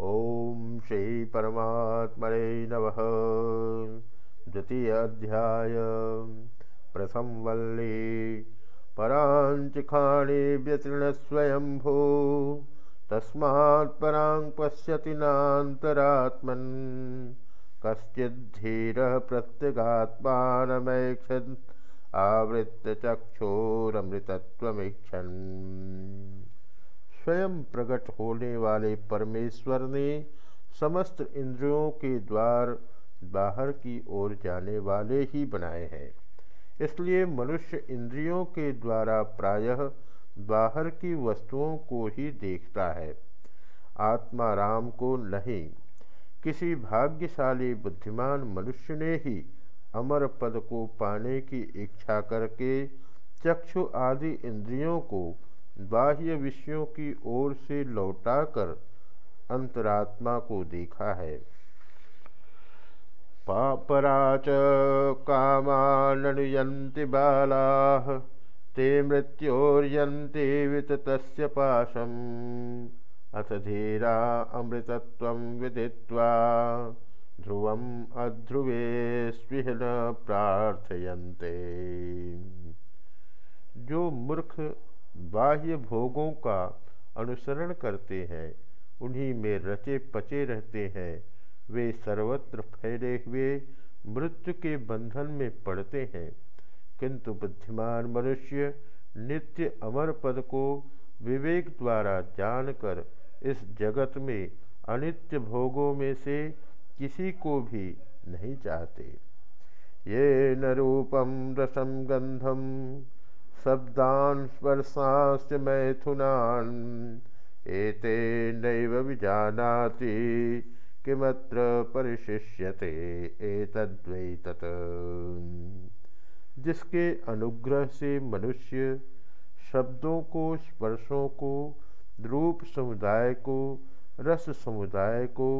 ॐ श्री परमात्मने नमः। द्वितीयाध्याय प्रथम वल्ली। पराञ्चिखाणि व्यतीर्णस्वयंभू तस्मात् परां पश्यति नान्तरात्मन्। कश्चिद्धीरः प्रत्यगात्मानमैक्षन्। आवृत्य चक्षोरमृतत्वमीक्षन्। स्वयं प्रकट होने वाले परमेश्वर ने समस्त इंद्रियों के द्वार बाहर की ओर जाने वाले ही बनाए हैं। इसलिए मनुष्य इंद्रियों के द्वारा प्रायः बाहर की वस्तुओं को ही देखता है। आत्मा राम को नहीं, किसी भाग्यशाली बुद्धिमान मनुष्य ने ही अमर पद को पाने की इच्छा करके चक्षु आदि इंद्रियों को बाह्य विषयों की ओर से लौटाकर अंतरात्मा को देखा है। पापराच कामानुयन्ति बाला, ते मृत्योर्यन्ति विततस्य पाशम्। अथ धीरा अमृतत्वं विदित्वा ध्रुवम् अध्रुवे स्विह प्रार्थयन्ते। जो मूर्ख बाह्य भोगों का अनुसरण करते हैं, उन्हीं में रचे पचे रहते हैं। वे सर्वत्र फैले हुए मृत्यु के बंधन में पड़ते हैं। किंतु बुद्धिमान मनुष्य नित्य अमर पद को विवेक द्वारा जानकर इस जगत में अनित्य भोगों में से किसी को भी नहीं चाहते। ये न रूपम रसम गंधम शब्दान स्पर्शांश्च मैथुनान। एते नैव विजानाति, किमत्र परिशिष्यते एतद्वै तत् जिसके अनुग्रह से मनुष्य शब्दों को, स्पर्शों को, रूप समुदाय को, रस समुदाय को,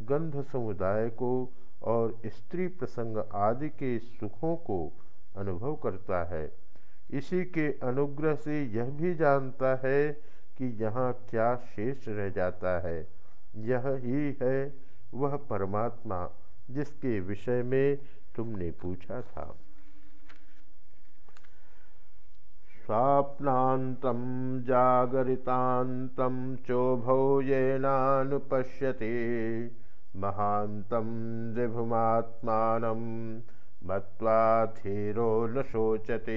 गंध समुदाय को और स्त्री प्रसंग आदि के सुखों को अनुभव करता है। इसी के अनुग्रह से यह भी जानता है कि यहाँ क्या शेष रह जाता है। यह ही है वह परमात्मा जिसके विषय में तुमने पूछा था। स्वाप्नान्तं जागरितान्तं चोभौ येनानुपश्यति। मत्वा धीरो न सोचते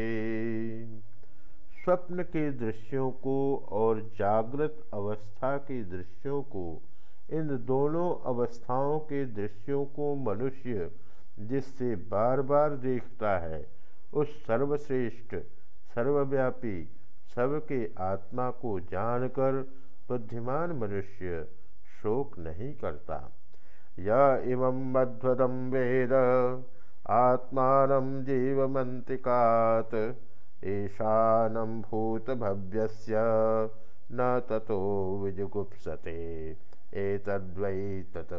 स्वप्न के दृश्यों को और जागृत अवस्था के दृश्यों को, इन दोनों अवस्थाओं के दृश्यों को मनुष्य जिससे बार बार देखता है, उस सर्वश्रेष्ठ, सर्वव्यापी, सबके आत्मा को जानकर बुद्धिमान मनुष्य शोक नहीं करता। या इमं मध्वदम वेद आत्मान जीवमंतिकात ईशानम भूतभव्यस्य, न ततो विजुगुप्सते एतद्वै तत्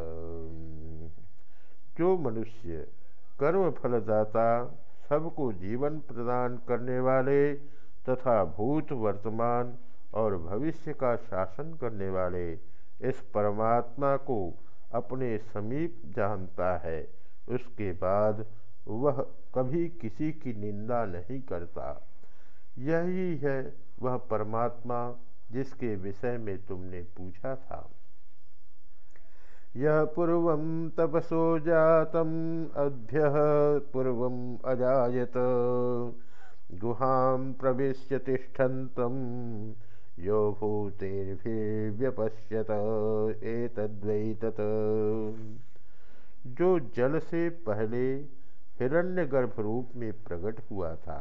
जो मनुष्य कर्म फलदाता सबको जीवन प्रदान करने वाले तथा भूत वर्तमान और भविष्य का शासन करने वाले इस परमात्मा को अपने समीप जानता है। उसके बाद वह कभी किसी की निंदा नहीं करता। यही है वह परमात्मा जिसके विषय में तुमने पूछा था। यह पूर्व तपसो जातम अभ्य पूर्व अजात गुहां प्रवेश तिष्ठन्तं यो भूतेर्भिव्यपश्यत एतद्वै तत्। जो जल से पहले हिरण्यगर्भ रूप में प्रकट हुआ था,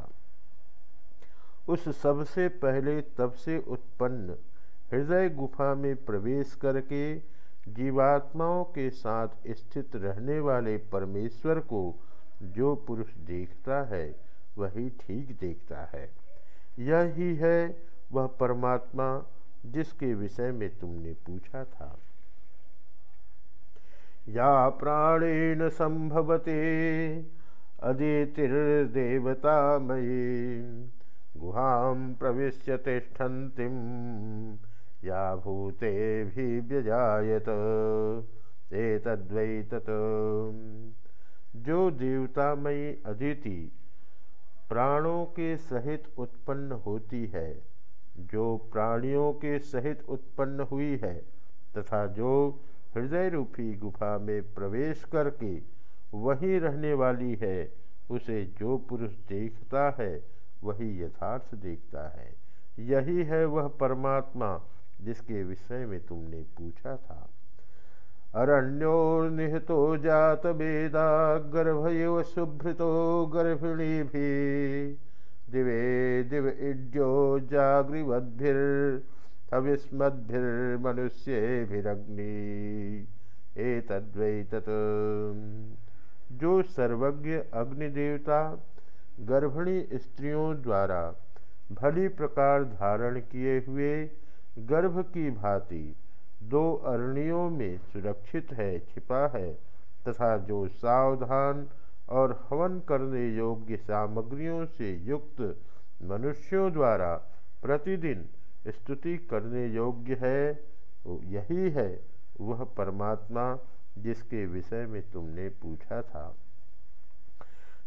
उस सबसे पहले तब से उत्पन्न हृदय गुफा में प्रवेश करके जीवात्माओं के साथ स्थित रहने वाले परमेश्वर को जो पुरुष देखता है, वही ठीक देखता है। यह है वह परमात्मा जिसके विषय में तुमने पूछा था। या प्राणेन संभवते, अदितिर्देवतामयी। गुहां प्रविश्य तिष्ठन्तीं या भूते भी व्यजायत। एतद्वै तत् जो देवतामयी अदिति प्राणों के सहित उत्पन्न होती है, जो प्राणियों के सहित उत्पन्न हुई है, तथा जो हृदय रूपी गुफा में प्रवेश करके वही रहने वाली है, उसे जो पुरुष देखता है, वही यथार्थ देखता है। यही है वह परमात्मा जिसके विषय में तुमने पूछा था। अरण्यो निहतो जात वेदा गर्भयो शुभ्रतो गर्भिणी भी। दिवे दिव इड्यो जागृवद्भिर्हविस्मद्भिर्मनुष्येभिरग्नि एतद्वै तत् जो सर्वज्ञ अग्निदेवता, गर्भिणी स्त्रियों द्वारा भली प्रकार धारण किए हुए गर्भ की भांति दो अरणियों में सुरक्षित है, छिपा है, तथा जो सावधान और हवन करने योग्य सामग्रियों से युक्त मनुष्यों द्वारा प्रतिदिन स्तुति करने योग्य है यही है, वह परमात्मा जिसके विषय में तुमने पूछा था।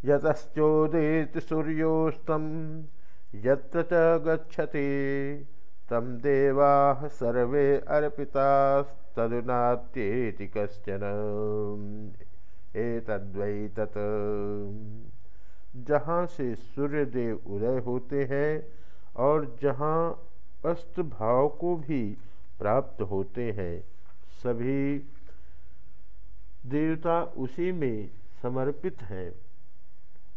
यतश्चोदित सूर्योस्तम, यत्र च तम देवा सर्वे अर्पितास्तदुनात्येति कश्चन। एतद्वै तत् जहाँ से सूर्यदेव उदय होते हैं और जहाँ अस्त भाव को भी प्राप्त होते हैं। सभी देवता उसी में समर्पित हैं।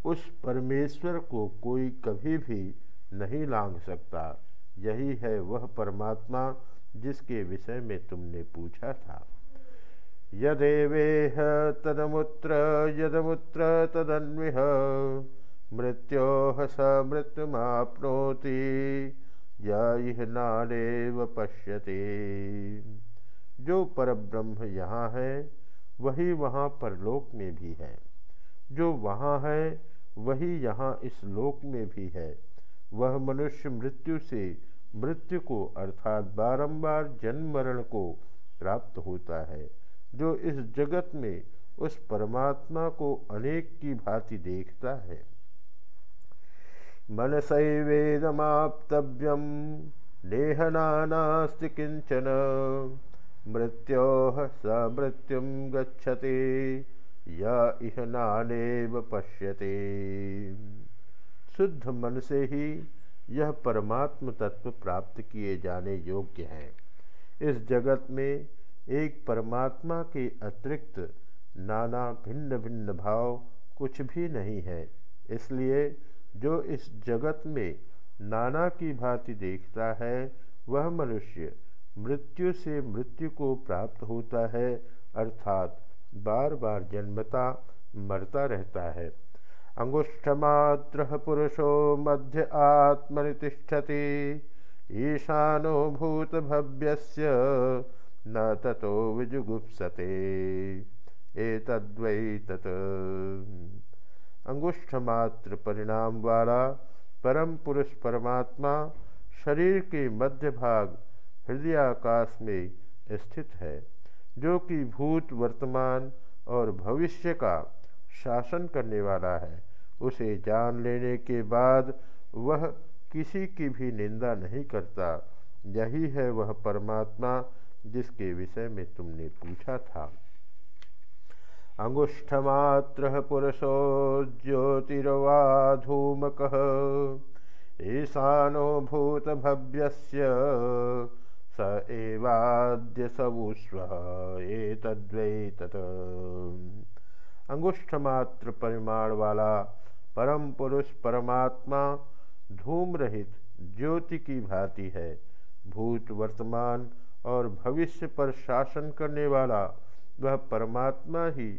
उस परमेश्वर को कोई कभी भी नहीं लांग सकता। यही है वह परमात्मा जिसके विषय में तुमने पूछा था। यदेवेह तदमुत्र, यदमुत्र तदन्विह मृत्यो स मृत्युमाप्नोति। यह नारेव पश्यते। जो परब्रह्म यहाँ है, वही वहाँ परलोक में भी है। जो वहाँ है, वही यहाँ इस लोक में भी है। वह मनुष्य मृत्यु से मृत्यु को, अर्थात बारंबार जन्म मरण को प्राप्त होता है। जो इस जगत में उस परमात्मा को अनेक की भांति देखता है। मन सैवेदमाप्तव्यम नेहनास्ति किंचन मृत्यो स मृत्युम गच्छति। या इह नानेव पश्यते। शुद्ध मन से ही यह परमात्म तत्व प्राप्त किए जाने योग्य है। इस जगत में एक परमात्मा के अतिरिक्त नाना भिन्न भिन्न भाव कुछ भी नहीं है। इसलिए जो इस जगत में नाना की भांति देखता है, वह मनुष्य मृत्यु से मृत्यु को प्राप्त होता है, अर्थात बार बार जन्मता मरता रहता है। अंगुष्ठमात्र पुरुषो मध्य आत्मनितिष्ठति, ईशानो भूतभव्यस्य न ततो विजुगुप्सते। एतद्वै तत्। अंगुष्ठमात्र परिणाम वाला परम पुरुष परमात्मा शरीर के मध्य भाग हृदयाकाश में स्थित है, जो कि भूत वर्तमान और भविष्य का शासन करने वाला है। उसे जान लेने के बाद वह किसी की भी निंदा नहीं करता। यही है वह परमात्मा जिसके विषय में तुमने पूछा था। अंगुष्ठमात्र पुरुषो ज्योतिर्वाधूमक। ईशानो भूतभव्यस्य स एवाद्य सवुस्व एतद्वै तत् अंगुष्ठमात्र परिमाण वाला परम पुरुष परमात्मा धूम रहित ज्योति की भांति है। भूत वर्तमान और भविष्य पर शासन करने वाला वह परमात्मा ही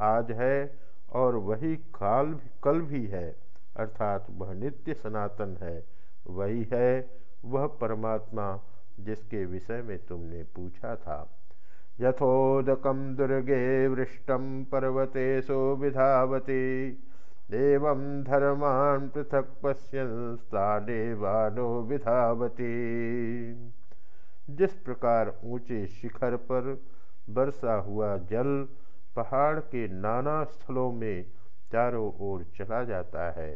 आज है और वही काल कल भी है, अर्थात वह नित्य सनातन है, वही है वह परमात्मा जिसके विषय में तुमने पूछा था। यथोदकम दुर्गे वृष्टम पर्वतेशो विधावती एवं धर्मान पृथक पश्यंस्ता देवानो विधावती। जिस प्रकार ऊँचे शिखर पर बरसा हुआ जल पहाड़ के नाना स्थलों में चारों ओर चला जाता है।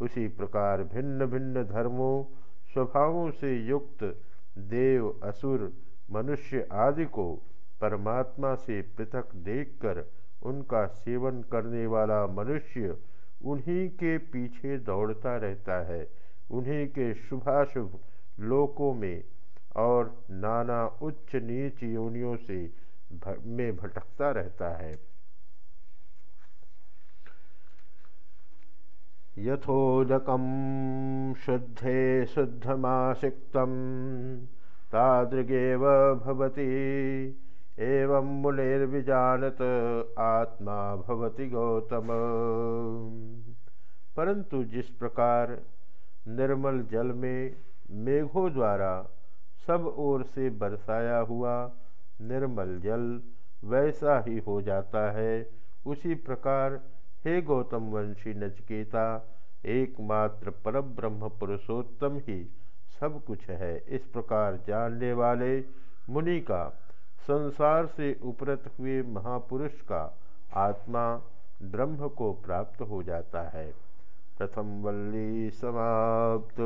उसी प्रकार भिन्न भिन्न धर्मों, स्वभावों से युक्त देव, असुर, मनुष्य आदि को परमात्मा से पृथक देखकर उनका सेवन करने वाला मनुष्य उन्हीं के पीछे दौड़ता रहता है। उन्हीं के शुभाशुभ लोकों में और नाना उच्च नीच योनियों से में भटकता रहता है। यथोदकम शुद्धे शुद्धमासिक्त एवं मुनिर्विजानत आत्मा भवति गौतम। परंतु जिस प्रकार निर्मल जल में मेघों द्वारा सब ओर से बरसाया हुआ निर्मल जल वैसा ही हो जाता है। उसी प्रकार हे गौतम वंशी नचकेता, एकमात्र परब्रह्म पुरुषोत्तम ही सब कुछ है। इस प्रकार जानने वाले मुनि का संसार से उपरत हुए महापुरुष का आत्मा ब्रह्म को प्राप्त हो जाता है। प्रथम वल्ली समाप्त।